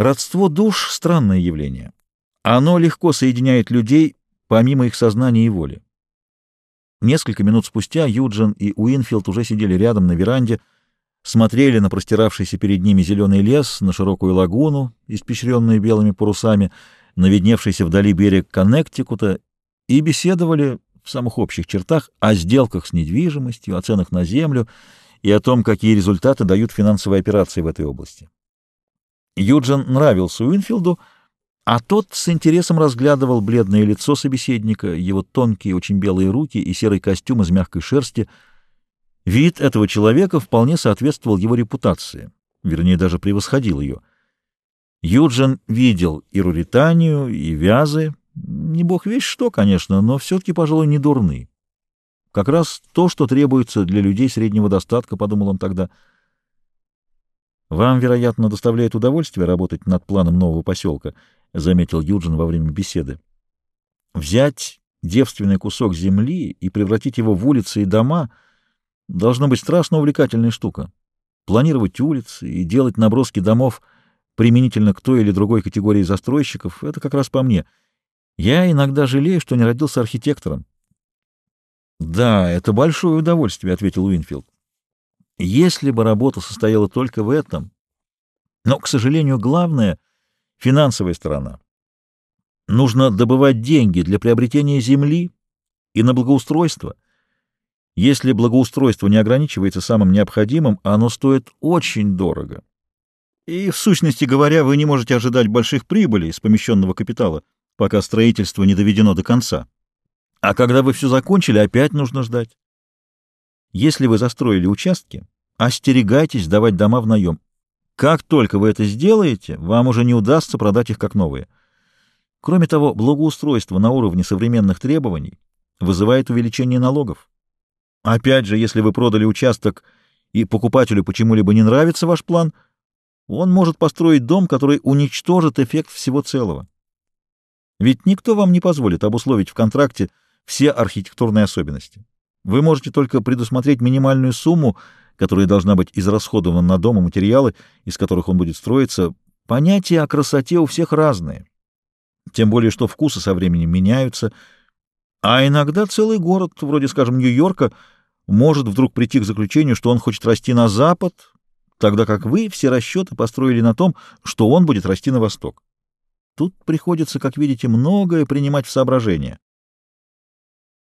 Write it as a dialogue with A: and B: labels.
A: Родство душ — странное явление. Оно легко соединяет людей помимо их сознания и воли. Несколько минут спустя Юджин и Уинфилд уже сидели рядом на веранде, смотрели на простиравшийся перед ними зеленый лес, на широкую лагуну, испещренную белыми парусами, на видневшийся вдали берег Коннектикута, и беседовали в самых общих чертах о сделках с недвижимостью, о ценах на землю и о том, какие результаты дают финансовые операции в этой области. Юджин нравился Уинфилду, а тот с интересом разглядывал бледное лицо собеседника, его тонкие, очень белые руки и серый костюм из мягкой шерсти. Вид этого человека вполне соответствовал его репутации, вернее, даже превосходил ее. Юджин видел и Руританию, и Вязы, не бог весь что, конечно, но все-таки, пожалуй, не дурны. Как раз то, что требуется для людей среднего достатка, подумал он тогда. Вам, вероятно, доставляет удовольствие работать над планом нового поселка, заметил Юджин во время беседы. Взять девственный кусок земли и превратить его в улицы и дома должно быть страшно увлекательная штука. Планировать улицы и делать наброски домов применительно к той или другой категории застройщиков — это как раз по мне — я иногда жалею, что не родился архитектором. Да, это большое удовольствие, ответил Уинфилд. Если бы работа состояла только в этом. Но, к сожалению, главное — финансовая сторона. Нужно добывать деньги для приобретения земли и на благоустройство. Если благоустройство не ограничивается самым необходимым, оно стоит очень дорого. И, в сущности говоря, вы не можете ожидать больших прибылей с помещенного капитала — пока строительство не доведено до конца. А когда вы все закончили, опять нужно ждать. Если вы застроили участки, остерегайтесь давать дома в наем. Как только вы это сделаете, вам уже не удастся продать их как новые. Кроме того, благоустройство на уровне современных требований вызывает увеличение налогов. Опять же, если вы продали участок и покупателю почему-либо не нравится ваш план, он может построить дом, который уничтожит эффект всего целого. Ведь никто вам не позволит обусловить в контракте все архитектурные особенности. Вы можете только предусмотреть минимальную сумму, которая должна быть израсходована на дом и материалы, из которых он будет строиться. Понятия о красоте у всех разные. Тем более, что вкусы со временем меняются. А иногда целый город, вроде, скажем, Нью-Йорка, может вдруг прийти к заключению, что он хочет расти на запад, тогда как вы все расчеты построили на том, что он будет расти на восток. Тут приходится, как видите, многое принимать в соображение.